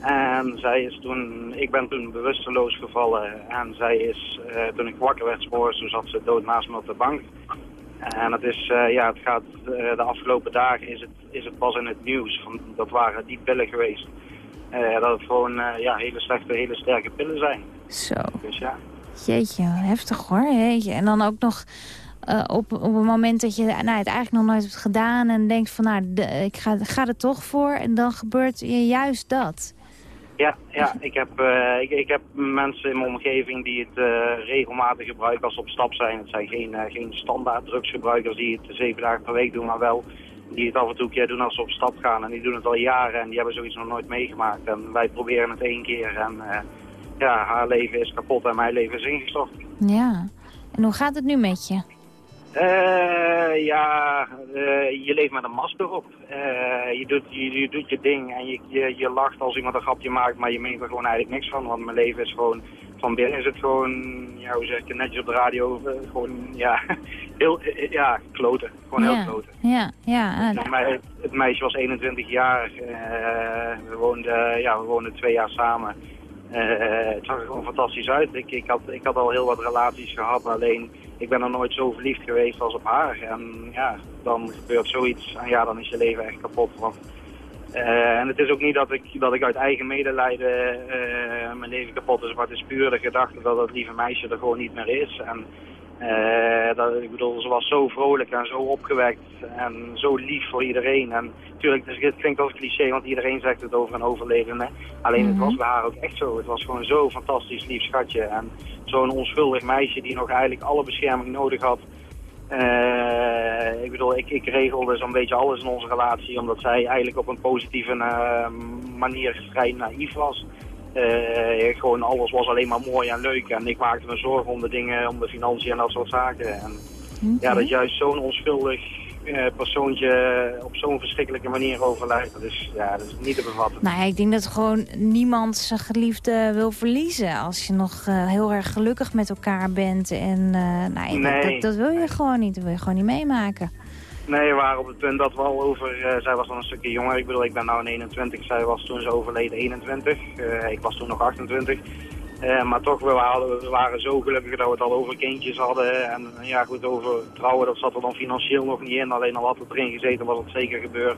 En zij is toen, ik ben toen bewusteloos gevallen en zij is, toen ik wakker werd s'morgens, toen zat ze dood naast me op de bank. En het is, ja, het gaat, de afgelopen dagen is het, is het pas in het nieuws, van, dat waren die pillen geweest. Dat het gewoon, ja, hele slechte, hele sterke pillen zijn. Zo. Dus ja. Jeetje, heftig hoor, jeetje. En dan ook nog... Uh, op, op een moment dat je nou, het eigenlijk nog nooit hebt gedaan... en denkt van, nou, de, ik ga, ga er toch voor... en dan gebeurt je juist dat. Ja, ja ik, heb, uh, ik, ik heb mensen in mijn omgeving die het uh, regelmatig gebruiken als ze op stap zijn. Het zijn geen, geen standaard drugsgebruikers die het zeven dagen per week doen, maar wel die het af en toe een doen als ze op stap gaan. En die doen het al jaren en die hebben zoiets nog nooit meegemaakt. En wij proberen het één keer en ja, haar leven is kapot en mijn leven is ingestort. Ja, en hoe gaat het nu met je? Uh, ja, uh, je leeft met een masker op. Uh, je, doet, je, je, doet je ding en je, je, je lacht als iemand een grapje maakt, maar je meent er gewoon eigenlijk niks van. Want mijn leven is gewoon, van binnen is het gewoon, ja, hoe zeg je, netjes op de radio, gewoon, ja, heel, ja, kloten. Gewoon ja, heel kloten. Ja, ja. Het, me, het meisje was 21 jaar, we, woonden, ja, we woonden twee jaar samen. het zag er gewoon fantastisch uit. Ik, ik, had, ik had al heel wat relaties gehad, alleen ik ben er nooit zo verliefd geweest als op haar. En ja, dan gebeurt zoiets en ja, dan is je leven echt kapot. Want, uh, en het is ook niet dat ik, dat ik uit eigen medelijden uh, mijn leven kapot is, maar het is puur de gedachte dat het lieve meisje er gewoon niet meer is. En uh, dat, ik bedoel, ze was zo vrolijk en zo opgewekt en zo lief voor iedereen. En natuurlijk, dus het klinkt als cliché, want iedereen zegt het over een overledene. Alleen mm -hmm. het was bij haar ook echt zo. Het was gewoon zo fantastisch lief schatje. En zo'n onschuldig meisje die nog eigenlijk alle bescherming nodig had. Uh, ik bedoel, ik, ik regelde zo'n beetje alles in onze relatie, omdat zij eigenlijk op een positieve uh, manier vrij naïef was. Uh, gewoon alles was alleen maar mooi en leuk en ik maakte me zorgen om de dingen, om de financiën en dat soort zaken. En okay. ja, dat juist zo'n onschuldig eh, persoontje op zo'n verschrikkelijke manier overlijdt. Dat is, ja, dat is niet te bevatten. Nou ik denk dat gewoon niemand zijn geliefde wil verliezen. Als je nog eh, heel erg gelukkig met elkaar bent. En uh, nou, Nee. dat, dat wil je gewoon niet. Dat wil je gewoon niet meemaken. Nee, we waren op het punt dat we al over... eh, zij was dan een stukje jonger. Ik bedoel, ik ben nu 21. Zij was toen ze overleden 21. Eh, ik was toen nog 28. Eh, maar toch, we waren, we waren zo gelukkig dat we het al over kindjes hadden. En ja, goed, over trouwen, dat zat er dan financieel nog niet in. Alleen al had het erin gezeten, was het zeker gebeurd.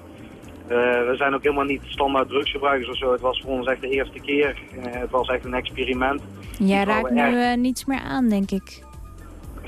We zijn ook helemaal niet standaard drugsgebruikers of zo. Het was voor ons echt de eerste keer. Het was echt een experiment. Jij raakt nu echt- niets meer aan, denk ik.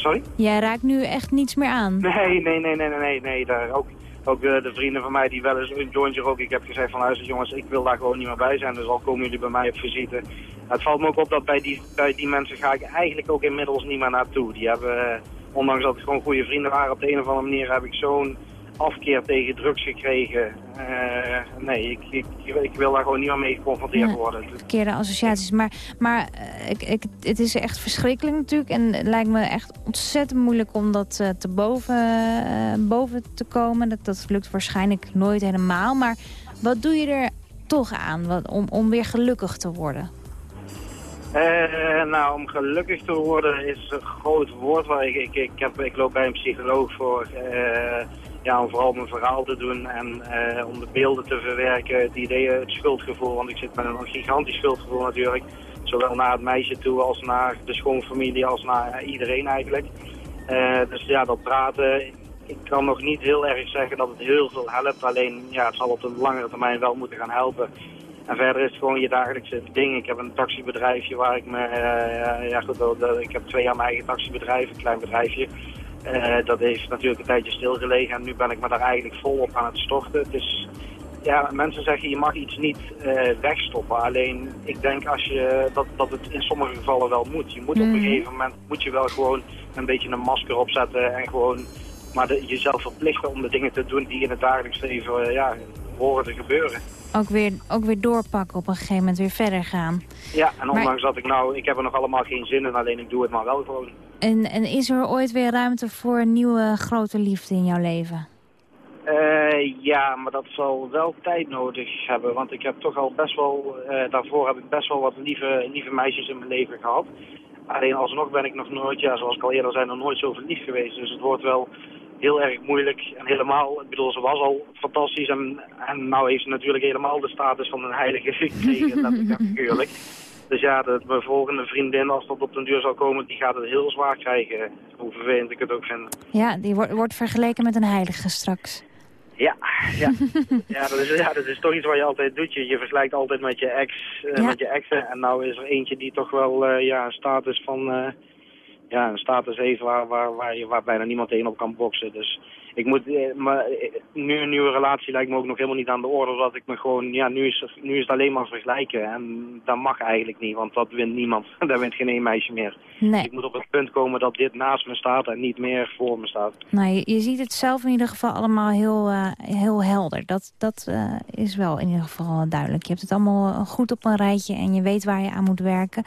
Sorry? Jij raakt nu echt niets meer aan. Nee, nee, nee, nee, nee, nee. nee. Daar ook ook de, de vrienden van mij die wel eens een jointje roken. Ik heb gezegd van luister jongens, ik wil daar gewoon niet meer bij zijn. Dus al komen jullie bij mij op visite. Het valt me ook op dat bij die, bij die mensen ga ik eigenlijk ook inmiddels niet meer naartoe. Die hebben, eh, ondanks dat het gewoon goede vrienden waren, op de een of andere manier heb ik zo'n afkeer tegen drugs gekregen. Eh, nee, ik, ik, ik wil daar gewoon niet meer mee geconfronteerd worden. verkeerde associaties. Maar, maar eh, ik, ik, het is echt verschrikkelijk natuurlijk. En het lijkt me echt ontzettend moeilijk om dat eh, te boven, boven te komen. Dat, dat lukt waarschijnlijk nooit helemaal. Maar wat doe je er toch aan wat, om, om weer gelukkig te worden? Nou, om gelukkig te worden is een groot woord. Waar ik, ik, ik, heb, ik loop bij een psycholoog voor, ja, om vooral mijn verhaal te doen en eh, om de beelden te verwerken, het idee, het schuldgevoel. Want ik zit met een gigantisch schuldgevoel natuurlijk. Zowel naar het meisje toe als naar de schoonfamilie als naar iedereen eigenlijk. Eh, dus ja, dat praten, ik kan nog niet heel erg zeggen dat het heel veel helpt. Alleen ja, het zal op de langere termijn wel moeten gaan helpen. En verder is het gewoon je dagelijkse ding. Ik heb een taxibedrijfje waar ik me... eh, ja goed, ik heb twee jaar mijn eigen taxibedrijf, een klein bedrijfje. Eh, dat heeft natuurlijk een tijdje stilgelegen en nu ben ik me daar eigenlijk volop aan het storten. Het is, ja, mensen zeggen je mag iets niet eh, wegstoppen. Alleen ik denk als je, dat, dat het in sommige gevallen wel moet. Je moet op Mhm. een gegeven moment moet je wel gewoon een beetje een masker opzetten en gewoon maar de- jezelf verplichten om de dingen te doen die in het dagelijks leven eh, ja, horen te gebeuren. Ook weer, ook weer doorpakken op een gegeven moment, weer verder gaan. Ja, en Maar- ondanks dat ik nou, ik heb er nog allemaal geen zin in, alleen ik doe het maar wel gewoon. En, en is er ooit weer ruimte voor een nieuwe grote liefde in jouw leven? Eh, ja, maar dat zal wel tijd nodig hebben, want ik heb toch al best wel, eh, daarvoor heb ik best wel wat lieve, lieve meisjes in mijn leven gehad. Alleen alsnog ben ik nog nooit, ja, zoals ik al eerder zei, nog nooit zo verliefd geweest. Dus het wordt wel heel erg moeilijk en helemaal, ik bedoel, ze was al fantastisch en, en nou heeft ze natuurlijk helemaal de status van een heilige gekregen, letterlijk en figuurlijk. Dus ja, de, mijn volgende vriendin, als dat op den duur zal komen, die gaat het heel zwaar krijgen, hoe vervelend ik het ook vind. Ja, die wordt, wordt vergeleken met een heilige straks. Ja, ja. ja, dat is, ja, dat is toch iets wat je altijd doet. Je, je vergelijkt altijd met je ex, eh, Ja. met je exen. En nou is er eentje die toch wel eh, ja, een status van, eh, ja, een status heeft waar, waar, waar, je, waar bijna niemand tegen op kan boksen. Dus ik moet, eh, maar eh, nu een nieuwe relatie lijkt me ook nog helemaal niet aan de orde. Dat ik me gewoon, ja, nu is, nu is het alleen maar vergelijken. En dat mag eigenlijk niet, want dat wint niemand. Daar wint geen één meisje meer. Nee. Ik moet op het punt komen dat dit naast me staat en niet meer voor me staat. Nou, je, je ziet het zelf in ieder geval allemaal heel, eh, heel helder. Dat, dat is wel in ieder geval duidelijk. Je hebt het allemaal goed op een rijtje en je weet waar je aan moet werken.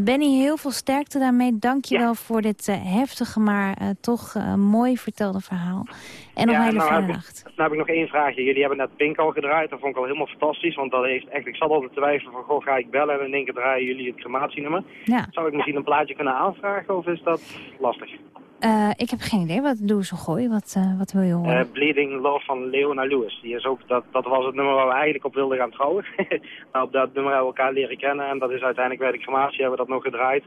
Benny, heel veel sterkte daarmee. Dank je wel voor dit heftige, maar toch mooi vertelde verhaal. En nog een hele nou fijne nacht. Nou heb ik nog één vraagje. Jullie hebben net Pink al gedraaid. Dat vond ik al helemaal fantastisch. Want dat heeft echt, ik zat altijd te twijfelen van, goh, ga ik bellen en in één keer draaien jullie het crematienummer. Ja. Zou ik misschien een plaatje kunnen aanvragen of is dat lastig? Eh, ik heb geen idee. Wat doe ze gooi? Wat, eh, wat wil je horen? Eh, Bleeding Love van Leona Lewis. Die is ook, dat, dat was het nummer waar we eigenlijk op wilden gaan trouwen. nou, op dat nummer hebben we elkaar leren kennen. En dat is uiteindelijk bij de crematie hebben we dat nog gedraaid.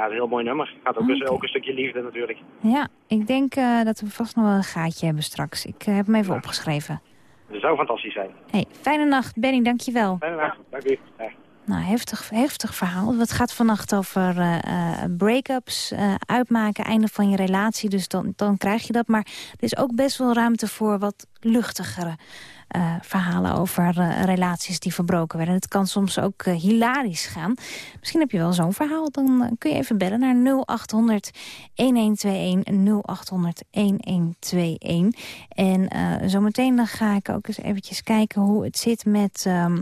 Ja, dat is een heel mooi nummer. Gaat ook, dus, ook een stukje liefde natuurlijk. Ja, ik denk eh, dat we vast nog wel een gaatje hebben straks. Ik eh, heb hem even opgeschreven. Dat zou fantastisch zijn. Hey, fijne nacht, Benny, dankjewel. Fijne nacht. Dank u. Nou, heftig, heftig verhaal. Het gaat vannacht over eh, break-ups, uitmaken, einde van je relatie. Dus dan, dan krijg je dat. Maar er is ook best wel ruimte voor wat luchtigere eh, verhalen over eh, relaties die verbroken werden. Het kan soms ook eh, hilarisch gaan. Misschien heb je wel zo'n verhaal. Dan kun je even bellen naar 0800 1121 0800 1121. En zometeen dan ga ik ook eens eventjes kijken hoe het zit met... ehm,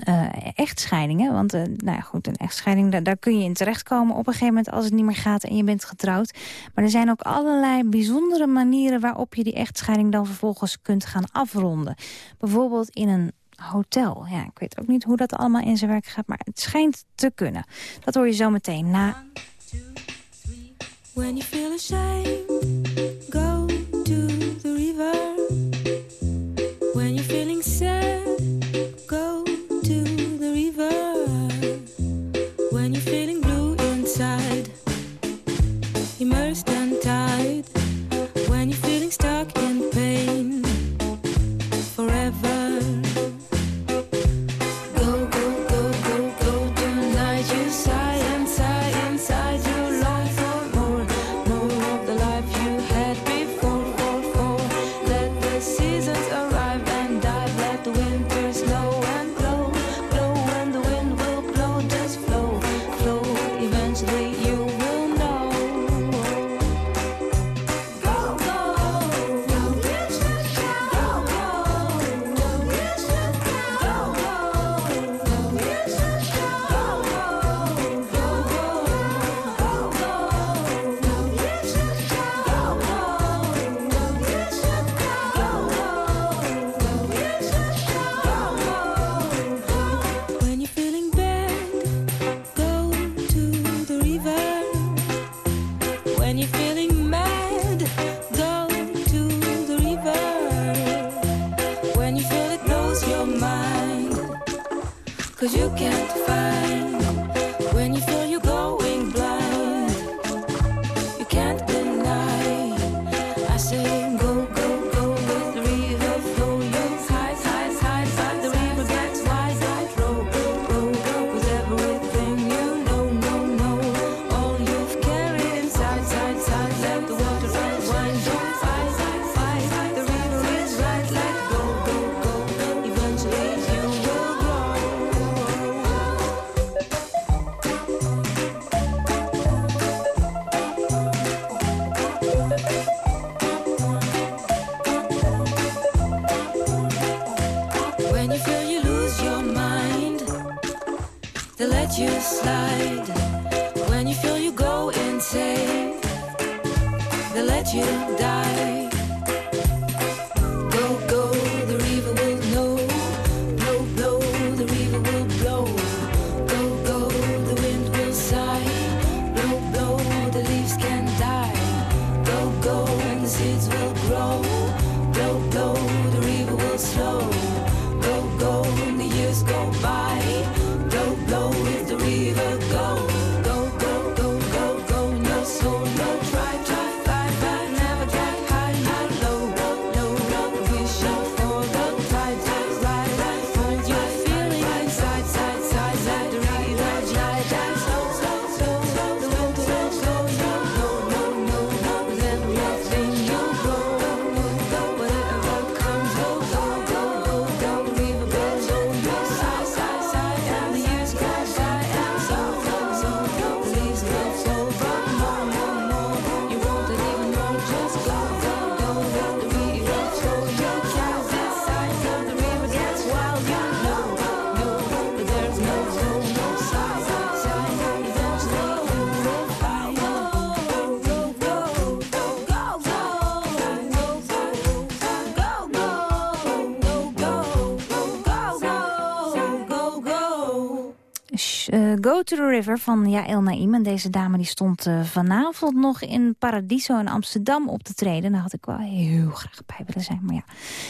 eh, echtscheidingen. Want uh, nou ja, goed, een echtscheiding, daar, daar, kun je in terechtkomen op een gegeven moment als het niet meer gaat en je bent getrouwd. Maar er zijn ook allerlei bijzondere manieren waarop je die echtscheiding dan vervolgens kunt gaan afronden. Bijvoorbeeld in een hotel. Ja, ik weet ook niet hoe dat allemaal in zijn werk gaat, maar het schijnt te kunnen. Dat hoor je zo meteen na... When you feel ashamed, Go to the River van Jaël Naïm. En deze dame die stond eh, vanavond nog in Paradiso in Amsterdam op te treden. Daar had ik wel heel graag bij willen zijn. Maar ja,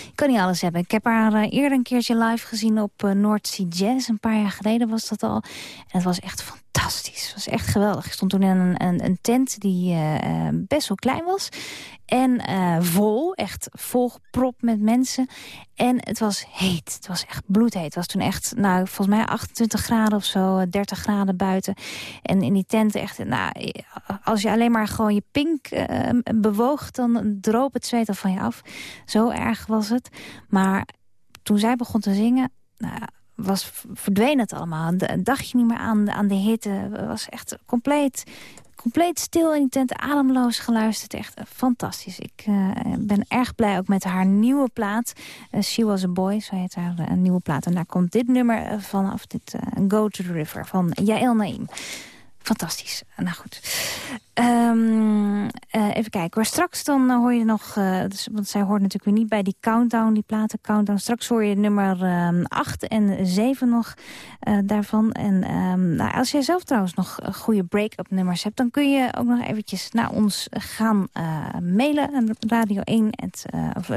ik kan niet alles hebben. Ik heb haar eh, eerder een keertje live gezien op uh, North Sea Jazz. Een paar jaar geleden was dat al. En het was echt fantastisch. Het was echt geweldig. Ik stond toen in een, een, een tent die best wel klein was. En uh, vol, echt volgepropt met mensen. En het was heet. Het was echt bloedheet. Het was toen echt, nou, volgens mij 28 graden of zo, 30 graden buiten. En in die tent echt, nou, als je alleen maar gewoon je pink uh, bewoog... dan droop het zweet al van je af. Zo erg was het. Maar toen zij begon te zingen... Nou, was, verdween het allemaal. Dacht je niet meer aan, aan de hitte. Was echt compleet compleet stil in die tent, ademloos geluisterd. Echt eh, fantastisch. Ik eh, ben erg blij ook met haar nieuwe plaat. Eh, She Was A Boy, zo heet haar een nieuwe plaat. En daar komt dit nummer vanaf, dit Go To The River van Jaël Naim. Fantastisch. Nou goed. Ehm, eh, even kijken. Maar straks dan uh, hoor je nog... Uh, dus, want zij hoort natuurlijk weer niet bij die countdown, die platen countdown. Straks hoor je nummer 8 en 7 nog daarvan. En um, nou, als jij zelf trouwens nog goede break-up nummers hebt... dan kun je ook nog eventjes naar ons gaan mailen. Radio 1, at, of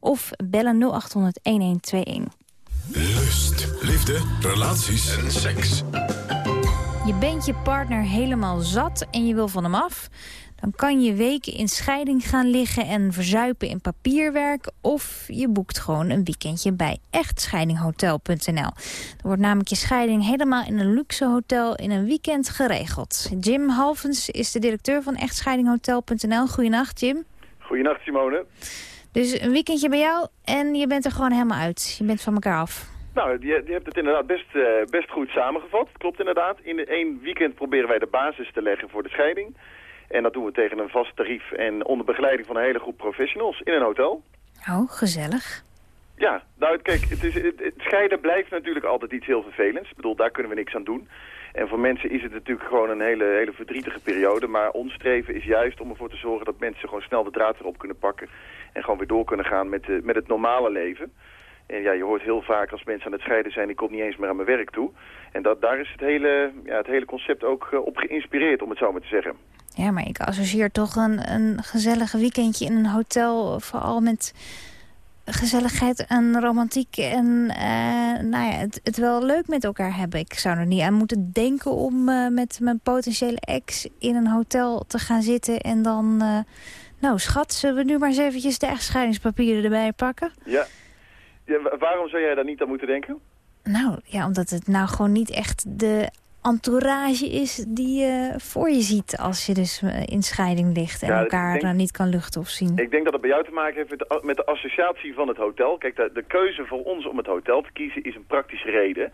of bellen 0800 1121. Lust, liefde, relaties en seks. Je bent je partner helemaal zat en je wil van hem af... dan kan je weken in scheiding gaan liggen en verzuipen in papierwerk... of je boekt gewoon een weekendje bij echtscheidinghotel.nl. Er wordt namelijk je scheiding helemaal in een luxe hotel in een weekend geregeld. Jim Halvens is de directeur van echtscheidinghotel.nl. Goedenacht, Jim. Goedenacht, Simone. Dus een weekendje bij jou en je bent er gewoon helemaal uit. Je bent van elkaar af. Nou, je, je hebt het inderdaad best, uh, best goed samengevat. Klopt inderdaad. In één weekend proberen wij de basis te leggen voor de scheiding. En dat doen we tegen een vast tarief en onder begeleiding van een hele groep professionals in een hotel. Oh, gezellig. Ja, nou kijk, het, is, het, scheiden blijft natuurlijk altijd iets heel vervelends. Ik bedoel, daar kunnen we niks aan doen. En voor mensen is het natuurlijk gewoon een hele, hele verdrietige periode. Maar ons streven is juist om ervoor te zorgen dat mensen gewoon snel de draad erop kunnen pakken. En gewoon weer door kunnen gaan met, de, met het normale leven. En ja, je hoort heel vaak als mensen aan het scheiden zijn, ik kom niet eens meer aan mijn werk toe. En dat, daar is het hele, ja, het hele concept ook uh, op geïnspireerd, om het zo maar te zeggen. Ja, maar ik associeer toch een, een gezellig weekendje in een hotel, vooral met gezelligheid en romantiek en uh, nou ja, het, het, wel leuk met elkaar hebben. Ik zou er niet aan moeten denken om uh, met mijn potentiële ex in een hotel te gaan zitten en dan... nou schat, zullen we nu maar eens eventjes de echtscheidingspapieren erbij pakken? Ja, ja, waarom zou jij daar niet aan moeten denken? Nou, ja, omdat het nou gewoon niet echt de entourage is die je voor je ziet als je dus eh, in scheiding ligt en elkaar denk, niet kan luchten of zien. Ik denk dat het bij jou te maken heeft met de, met de associatie van het hotel. Kijk, de, de, keuze voor ons om het hotel te kiezen is een praktische reden.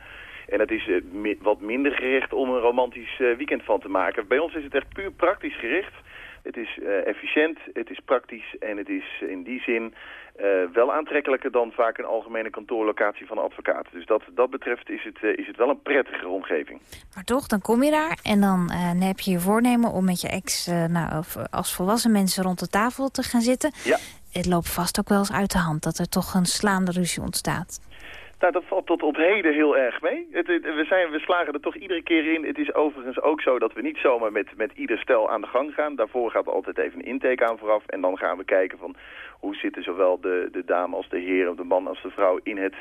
En dat is uh, wat minder gericht om een romantisch uh, weekend van te maken. Bij ons is het echt puur praktisch gericht. Het is uh, efficiënt, het is praktisch en het is in die zin uh, wel aantrekkelijker dan vaak een algemene kantoorlocatie van een advocaat. Dus dat, dat betreft is het, uh, is het wel een prettigere omgeving. Maar toch, dan kom je daar en dan heb je je voornemen om met je ex nou, als volwassen mensen rond de tafel te gaan zitten. Ja. Het loopt vast ook wel eens uit de hand dat er toch een slaande ruzie ontstaat. Nou, dat valt tot op heden heel erg mee. Het, we, zijn, we slagen er toch iedere keer in. Het is overigens ook zo dat we niet zomaar met, met ieder stel aan de gang gaan. Daarvoor gaat altijd even een intake aan vooraf. En dan gaan we kijken van hoe zitten zowel de, de dame als de heer, of de man als de vrouw in het...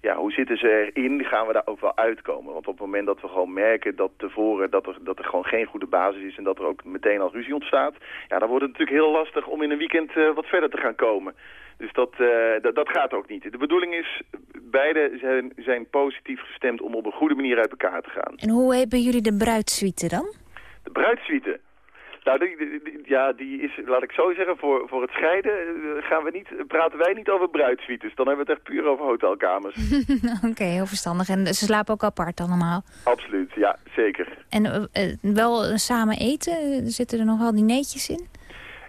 Ja, hoe zitten ze erin? Gaan we daar ook wel uitkomen? Want op het moment dat we gewoon merken dat tevoren dat er, dat er gewoon geen goede basis is... en dat er ook meteen al ruzie ontstaat... ja, dan wordt het natuurlijk heel lastig om in een weekend uh, wat verder te gaan komen. Dus dat, uh, dat, dat, gaat ook niet. De bedoeling is, beide zijn, zijn positief gestemd om op een goede manier uit elkaar te gaan. En hoe hebben jullie de bruidsuite dan? De bruidsuite? Nou, die, die, ja, die is, laat ik zo zeggen, voor, voor het scheiden eh, gaan we niet, praten wij niet over bruidsuites. Dan hebben we het echt puur over hotelkamers. Oké, okay, heel verstandig. En ze slapen ook apart allemaal? Absoluut, ja, zeker. En uh, wel samen eten? Zitten er nog wel dineetjes in?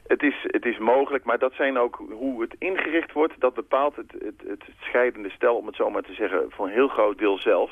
Het is, het is mogelijk, maar dat zijn ook hoe het ingericht wordt. Dat bepaalt het, het, het scheidende stel, om het zo maar te zeggen, voor een heel groot deel zelf.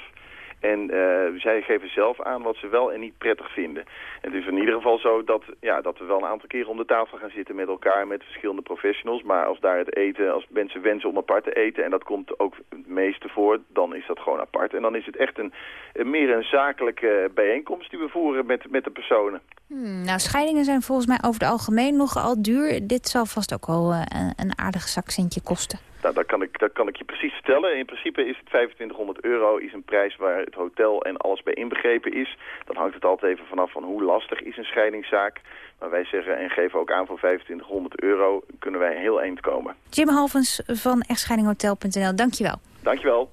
En uh, zij geven zelf aan wat ze wel en niet prettig vinden. En het is in ieder geval zo dat, ja, dat we wel een aantal keren om de tafel gaan zitten met elkaar, met verschillende professionals. Maar als daar het eten, als mensen wensen om apart te eten, en dat komt ook het meeste voor, dan is dat gewoon apart. En dan is het echt een, meer een zakelijke bijeenkomst die we voeren met, met de personen. Hmm, nou, scheidingen zijn volgens mij over het algemeen nogal duur. Dit zal vast ook wel uh, een aardig zakcentje kosten. Nou, dat kan, ik, dat kan ik je precies vertellen. In principe is het 2500 euro is een prijs waar het hotel en alles bij inbegrepen is. Dan hangt het altijd even vanaf van hoe lastig is een scheidingszaak. Maar wij zeggen en geven ook aan voor 2500 euro kunnen wij heel eind komen. Jim Halvens van echtscheidinghotel.nl, dankjewel. Dankjewel.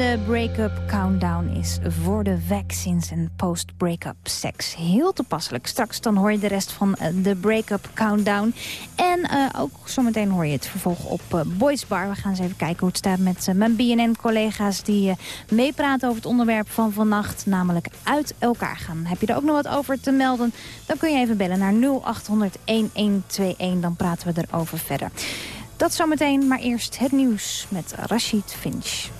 De break-up countdown is voor de vaccines en post-break-up seks. Heel toepasselijk. Straks dan hoor je de rest van eh, de break-up countdown. En uh, ook zometeen hoor je het vervolg op uh, Boys Bar. We gaan eens even kijken hoe het staat met mijn BNN-collega's... die meepraten over het onderwerp van vannacht, namelijk uit elkaar gaan. Heb je er ook nog wat over te melden? Dan kun je even bellen naar 0800-1121. Dan praten we erover verder. Dat zometeen, maar eerst het nieuws met Rashid Finch.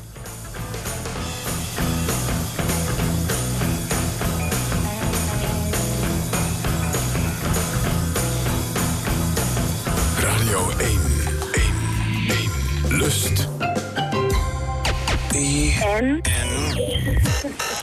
1, Lust. En? En?